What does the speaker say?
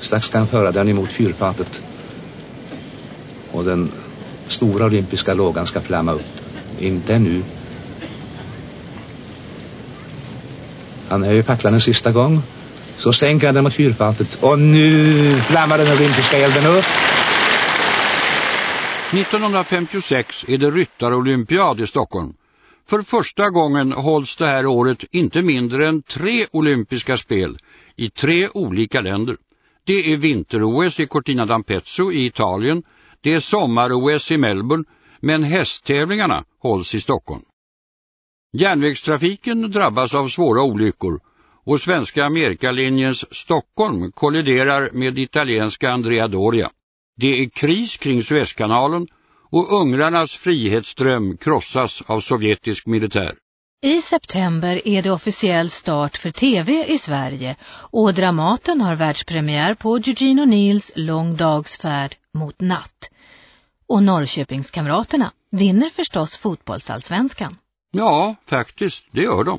Strax ska han föra den emot fyrfatet. Och den stora olympiska lågan ska flamma upp. Inte nu. Han höjer facklan en sista gång. Så sänker han den mot fyrfatet. Och nu flammar den olympiska elden upp. 1956 är det ryttarolympiad i Stockholm. För första gången hålls det här året inte mindre än tre olympiska spel i tre olika länder. Det är vinter-OS i Cortina d'Ampezzo i Italien, det är sommar-OS i Melbourne, men hästtävlingarna hålls i Stockholm. Järnvägstrafiken drabbas av svåra olyckor och svenska Amerikalinjens Stockholm kolliderar med italienska Andrea Doria. Det är kris kring Suezkanalen och ungrarnas frihetsström krossas av sovjetisk militär. I september är det officiell start för tv i Sverige och Dramaten har världspremiär på Eugene O'Neills Lång dags färd mot natt. Och Norrköpingskamraterna vinner förstås fotbollsallsvenskan. Ja, faktiskt, det gör de.